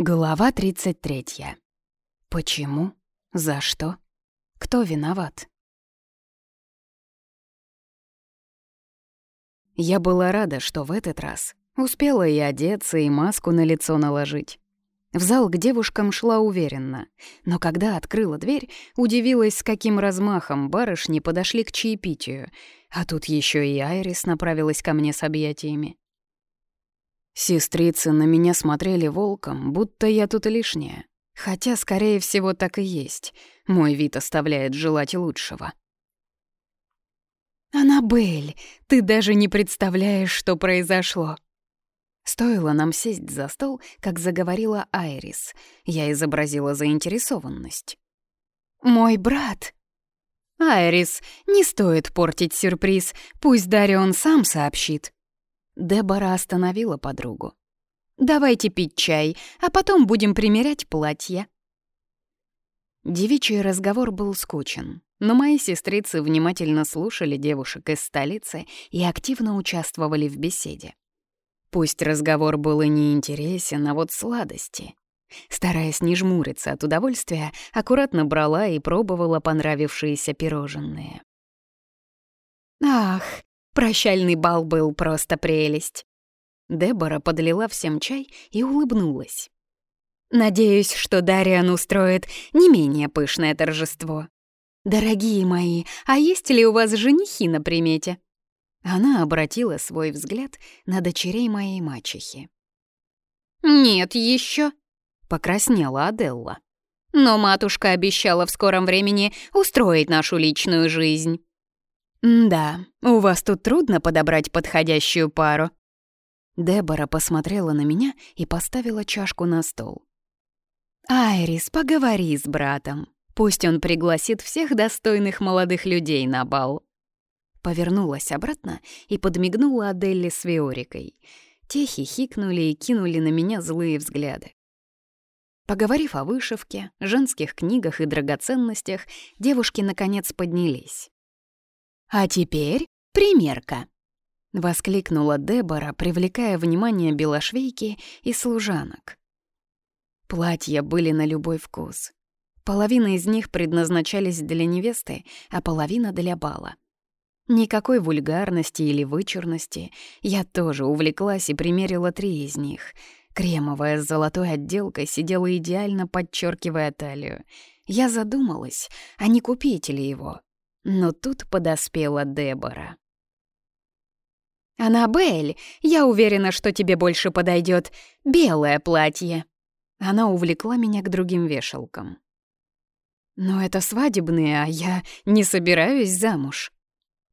Глава 33. Почему? За что? Кто виноват? Я была рада, что в этот раз успела и одеться, и маску на лицо наложить. В зал к девушкам шла уверенно, но когда открыла дверь, удивилась, с каким размахом барышни подошли к чаепитию, а тут еще и Айрис направилась ко мне с объятиями. Сестрицы на меня смотрели волком, будто я тут лишняя. Хотя, скорее всего, так и есть. Мой вид оставляет желать лучшего. «Аннабель, ты даже не представляешь, что произошло!» Стоило нам сесть за стол, как заговорила Айрис. Я изобразила заинтересованность. «Мой брат!» «Айрис, не стоит портить сюрприз, пусть Дарион сам сообщит», Дебора остановила подругу. «Давайте пить чай, а потом будем примерять платье». Девичий разговор был скучен, но мои сестрицы внимательно слушали девушек из столицы и активно участвовали в беседе. Пусть разговор был и неинтересен, а вот сладости. Стараясь не жмуриться от удовольствия, аккуратно брала и пробовала понравившиеся пирожные. «Ах, Прощальный бал был просто прелесть. Дебора подлила всем чай и улыбнулась. «Надеюсь, что Дариан устроит не менее пышное торжество. Дорогие мои, а есть ли у вас женихи на примете?» Она обратила свой взгляд на дочерей моей мачехи. «Нет еще», — покраснела Аделла. «Но матушка обещала в скором времени устроить нашу личную жизнь». «Да, у вас тут трудно подобрать подходящую пару». Дебора посмотрела на меня и поставила чашку на стол. «Айрис, поговори с братом. Пусть он пригласит всех достойных молодых людей на бал». Повернулась обратно и подмигнула Аделле с Виорикой. Те хихикнули и кинули на меня злые взгляды. Поговорив о вышивке, женских книгах и драгоценностях, девушки наконец поднялись. «А теперь примерка!» — воскликнула Дебора, привлекая внимание белошвейки и служанок. Платья были на любой вкус. Половина из них предназначались для невесты, а половина — для бала. Никакой вульгарности или вычурности. Я тоже увлеклась и примерила три из них. Кремовая с золотой отделкой сидела идеально, подчеркивая талию. Я задумалась, а не купить ли его. Но тут подоспела Дебора. «Аннабель, я уверена, что тебе больше подойдет белое платье». Она увлекла меня к другим вешалкам. «Но это свадебные, а я не собираюсь замуж.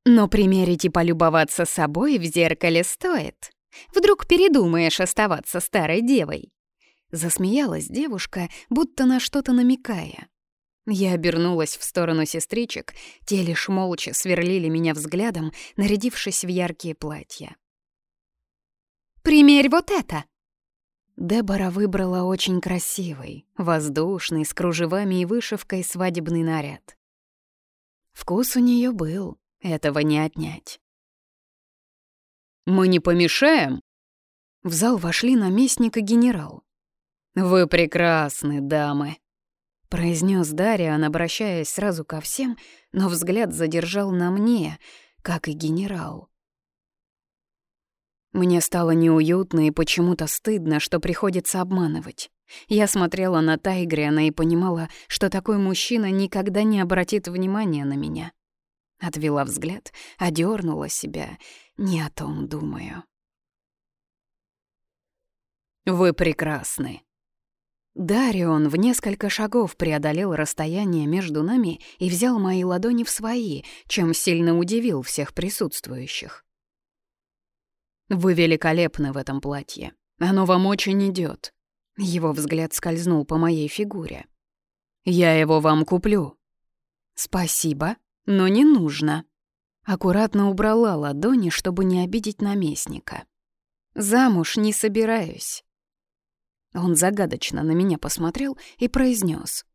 Но примерить и полюбоваться собой в зеркале стоит. Вдруг передумаешь оставаться старой девой?» Засмеялась девушка, будто на что-то намекая. Я обернулась в сторону сестричек, те лишь молча сверлили меня взглядом, нарядившись в яркие платья. «Примерь вот это!» Дебора выбрала очень красивый, воздушный, с кружевами и вышивкой свадебный наряд. Вкус у нее был, этого не отнять. «Мы не помешаем?» В зал вошли наместник и генерал. «Вы прекрасны, дамы!» Произнес Дариан, обращаясь сразу ко всем, но взгляд задержал на мне, как и генерал. Мне стало неуютно и почему-то стыдно, что приходится обманывать. Я смотрела на Тайгриана и понимала, что такой мужчина никогда не обратит внимания на меня. Отвела взгляд, одернула себя. Не о том думаю. «Вы прекрасны», Дарион в несколько шагов преодолел расстояние между нами и взял мои ладони в свои, чем сильно удивил всех присутствующих. «Вы великолепны в этом платье. Оно вам очень идет. Его взгляд скользнул по моей фигуре. «Я его вам куплю». «Спасибо, но не нужно». Аккуратно убрала ладони, чтобы не обидеть наместника. «Замуж не собираюсь. Он загадочно на меня посмотрел и произнес: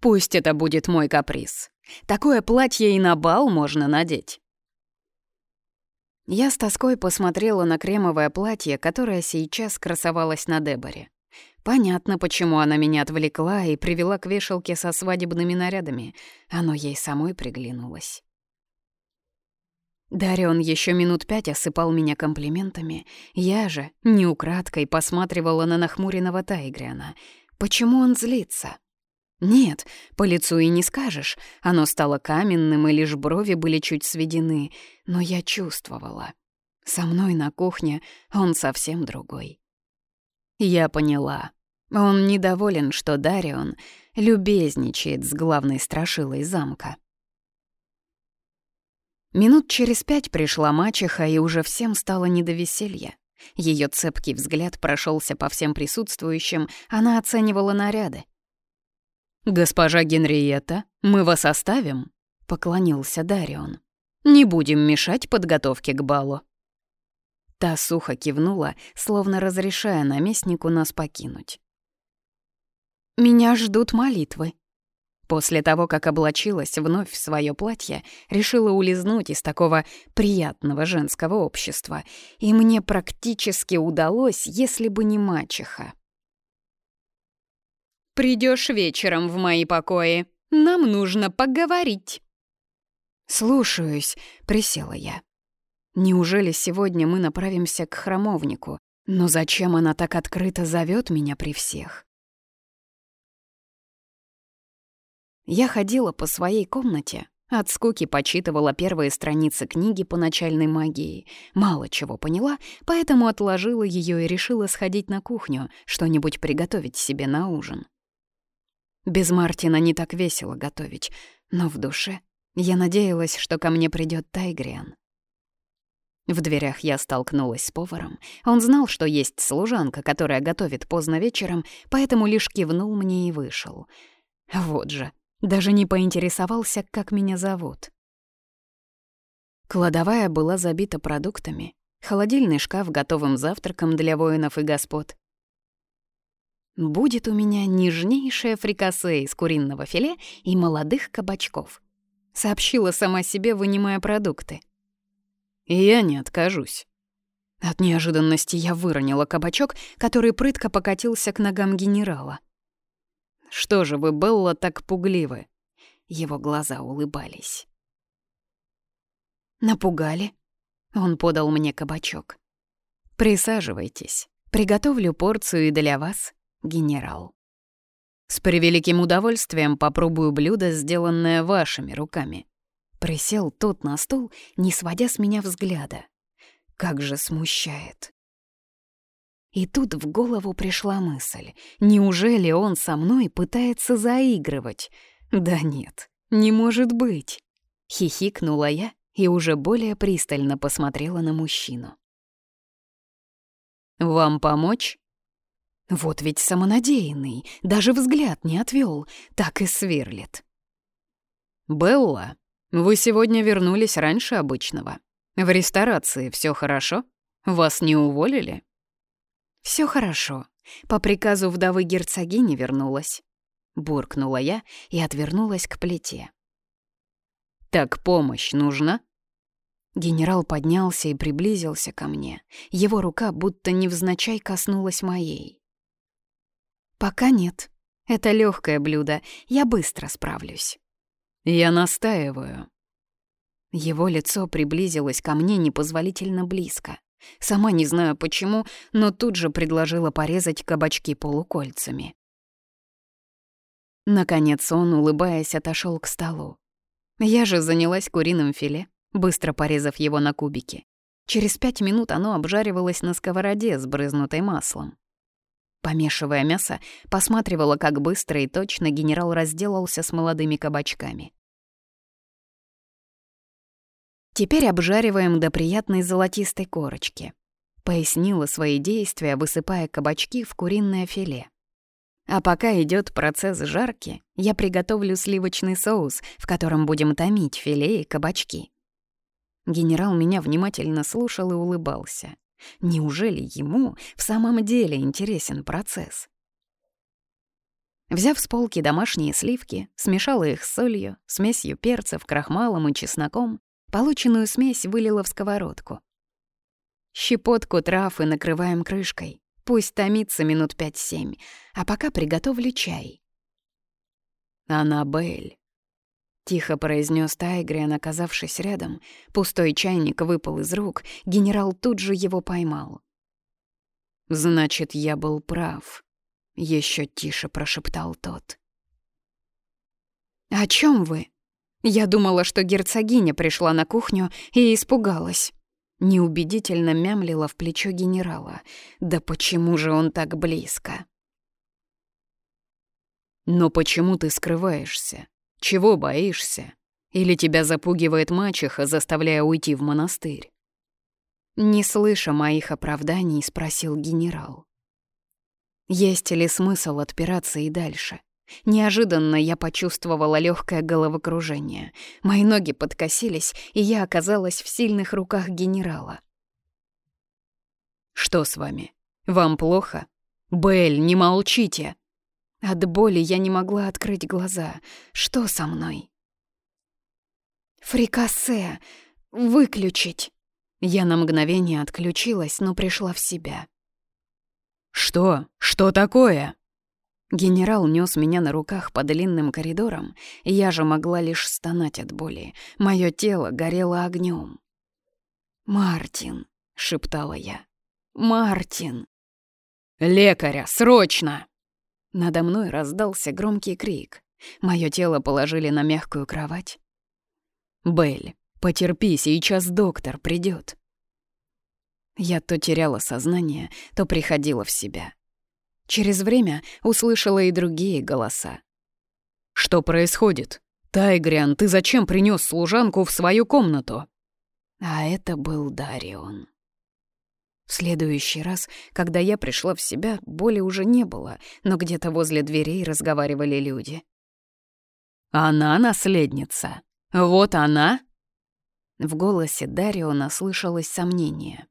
«Пусть это будет мой каприз. Такое платье и на бал можно надеть». Я с тоской посмотрела на кремовое платье, которое сейчас красовалось на Деборе. Понятно, почему она меня отвлекла и привела к вешалке со свадебными нарядами. Оно ей самой приглянулось. Дарион еще минут пять осыпал меня комплиментами. Я же, неукраткой, посматривала на нахмуренного Тайгриана. Почему он злится? Нет, по лицу и не скажешь. Оно стало каменным, и лишь брови были чуть сведены. Но я чувствовала. Со мной на кухне он совсем другой. Я поняла. Он недоволен, что Дарион любезничает с главной страшилой замка. Минут через пять пришла мачеха, и уже всем стало не до веселья. Ее цепкий взгляд прошелся по всем присутствующим, она оценивала наряды. «Госпожа Генриетта, мы вас оставим?» — поклонился Дарион. «Не будем мешать подготовке к балу». Та сухо кивнула, словно разрешая наместнику нас покинуть. «Меня ждут молитвы», После того, как облачилась вновь в свое платье, решила улизнуть из такого приятного женского общества, и мне практически удалось, если бы не мачеха. Придешь вечером в мои покои. Нам нужно поговорить». «Слушаюсь», — присела я. «Неужели сегодня мы направимся к храмовнику? Но зачем она так открыто зовет меня при всех?» Я ходила по своей комнате, от скуки почитывала первые страницы книги по начальной магии. Мало чего поняла, поэтому отложила ее и решила сходить на кухню, что-нибудь приготовить себе на ужин. Без Мартина не так весело готовить, но в душе я надеялась, что ко мне придет Тайгриан. В дверях я столкнулась с поваром. Он знал, что есть служанка, которая готовит поздно вечером, поэтому лишь кивнул мне и вышел. Вот же, даже не поинтересовался, как меня зовут. Кладовая была забита продуктами, холодильный шкаф готовым завтраком для воинов и господ. Будет у меня нежнейшее фрикасе из куриного филе и молодых кабачков. Сообщила сама себе, вынимая продукты. «Я не откажусь». От неожиданности я выронила кабачок, который прытко покатился к ногам генерала. Что же вы, Белла, так пугливы?» Его глаза улыбались. «Напугали?» Он подал мне кабачок. «Присаживайтесь. Приготовлю порцию и для вас, генерал. С превеликим удовольствием попробую блюдо, сделанное вашими руками». Присел тот на стул, не сводя с меня взгляда. Как же смущает. И тут в голову пришла мысль. Неужели он со мной пытается заигрывать? Да нет, не может быть. Хихикнула я и уже более пристально посмотрела на мужчину. «Вам помочь?» Вот ведь самонадеянный, даже взгляд не отвел, так и сверлит. «Белла, вы сегодня вернулись раньше обычного. В ресторации все хорошо? Вас не уволили?» Все хорошо. По приказу вдовы герцогини вернулась. Буркнула я и отвернулась к плите. «Так помощь нужна?» Генерал поднялся и приблизился ко мне. Его рука будто невзначай коснулась моей. «Пока нет. Это легкое блюдо. Я быстро справлюсь». «Я настаиваю». Его лицо приблизилось ко мне непозволительно близко. Сама не знаю почему, но тут же предложила порезать кабачки полукольцами. Наконец он, улыбаясь, отошел к столу. Я же занялась куриным филе, быстро порезав его на кубики. Через пять минут оно обжаривалось на сковороде, с брызнутой маслом. Помешивая мясо, посматривала, как быстро и точно генерал разделался с молодыми кабачками. Теперь обжариваем до приятной золотистой корочки. Пояснила свои действия, высыпая кабачки в куриное филе. А пока идет процесс жарки, я приготовлю сливочный соус, в котором будем томить филе и кабачки. Генерал меня внимательно слушал и улыбался. Неужели ему в самом деле интересен процесс? Взяв с полки домашние сливки, смешала их с солью, смесью перцев, крахмалом и чесноком, Полученную смесь вылила в сковородку. Щепотку трав и накрываем крышкой. Пусть томится минут пять-семь, а пока приготовлю чай. «Аннабель», — тихо произнес Тайгриан, оказавшись рядом. Пустой чайник выпал из рук, генерал тут же его поймал. «Значит, я был прав», — еще тише прошептал тот. «О чем вы? Я думала, что герцогиня пришла на кухню и испугалась». Неубедительно мямлила в плечо генерала. «Да почему же он так близко?» «Но почему ты скрываешься? Чего боишься? Или тебя запугивает мачеха, заставляя уйти в монастырь?» Не слыша моих оправданий, спросил генерал. «Есть ли смысл отпираться и дальше?» Неожиданно я почувствовала легкое головокружение. Мои ноги подкосились, и я оказалась в сильных руках генерала. «Что с вами? Вам плохо? Белль, не молчите!» От боли я не могла открыть глаза. Что со мной? «Фрикасе! Выключить!» Я на мгновение отключилась, но пришла в себя. «Что? Что такое?» Генерал нес меня на руках по длинным коридорам, и я же могла лишь стонать от боли. Мое тело горело огнем. «Мартин», — шептала я, — «Мартин». «Лекаря, срочно!» Надо мной раздался громкий крик. Мое тело положили на мягкую кровать. «Белль, потерпи, сейчас доктор придет. Я то теряла сознание, то приходила в себя. Через время услышала и другие голоса. «Что происходит? Тайгриан, ты зачем принес служанку в свою комнату?» А это был Дарион. В следующий раз, когда я пришла в себя, боли уже не было, но где-то возле дверей разговаривали люди. «Она наследница? Вот она?» В голосе Дариона слышалось сомнение.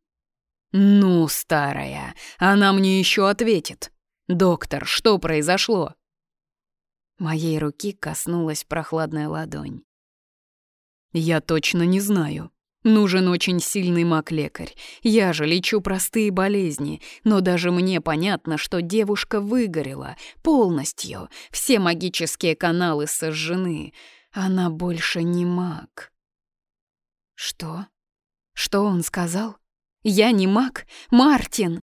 «Ну, старая, она мне еще ответит. «Доктор, что произошло?» Моей руки коснулась прохладная ладонь. «Я точно не знаю. Нужен очень сильный маг-лекарь. Я же лечу простые болезни, но даже мне понятно, что девушка выгорела полностью. Все магические каналы сожжены. Она больше не маг». «Что? Что он сказал? Я не маг? Мартин!»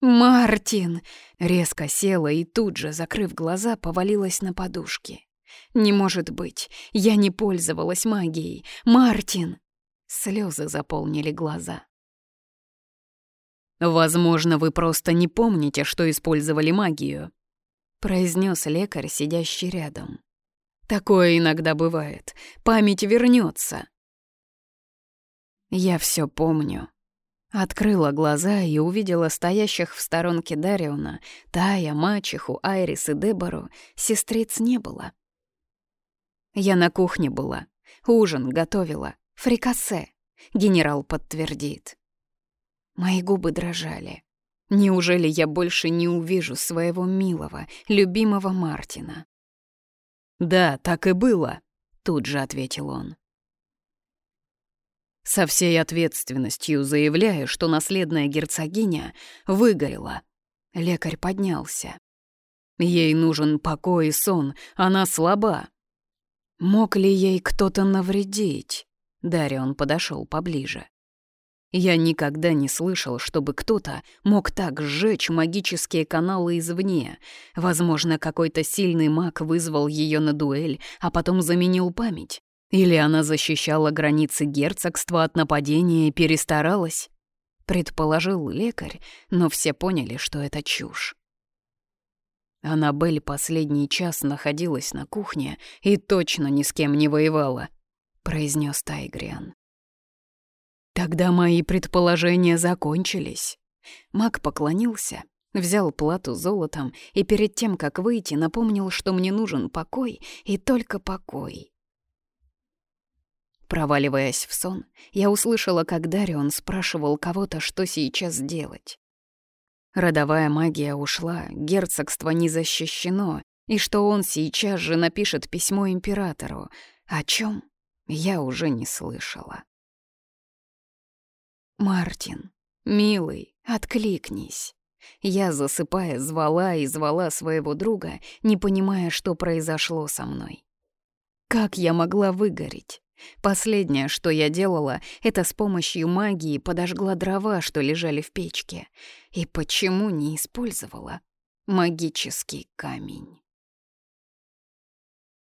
«Мартин!» Резко села и тут же, закрыв глаза, повалилась на подушки. «Не может быть! Я не пользовалась магией! Мартин!» Слезы заполнили глаза. «Возможно, вы просто не помните, что использовали магию», — произнес лекарь, сидящий рядом. «Такое иногда бывает. Память вернется. «Я все помню», Открыла глаза и увидела стоящих в сторонке Дариона, Тая, мачеху, Айрис и Дебору. Сестриц не было. Я на кухне была. Ужин готовила. Фрикасе. Генерал подтвердит. Мои губы дрожали. Неужели я больше не увижу своего милого, любимого Мартина? «Да, так и было», — тут же ответил он. Со всей ответственностью заявляю, что наследная герцогиня выгорела. Лекарь поднялся. Ей нужен покой и сон, она слаба. Мог ли ей кто-то навредить? Дарион подошел поближе. Я никогда не слышал, чтобы кто-то мог так сжечь магические каналы извне. Возможно, какой-то сильный маг вызвал ее на дуэль, а потом заменил память. Или она защищала границы герцогства от нападения и перестаралась? Предположил лекарь, но все поняли, что это чушь. Аннабель последний час находилась на кухне и точно ни с кем не воевала, произнес Тайгриан. Тогда мои предположения закончились. Маг поклонился, взял плату золотом и перед тем, как выйти, напомнил, что мне нужен покой и только покой. Проваливаясь в сон, я услышала, как Дарион спрашивал кого-то, что сейчас делать. Родовая магия ушла, герцогство не защищено, и что он сейчас же напишет письмо императору, о чем я уже не слышала. «Мартин, милый, откликнись. Я, засыпая, звала и звала своего друга, не понимая, что произошло со мной. Как я могла выгореть? Последнее, что я делала, это с помощью магии подожгла дрова, что лежали в печке. И почему не использовала магический камень?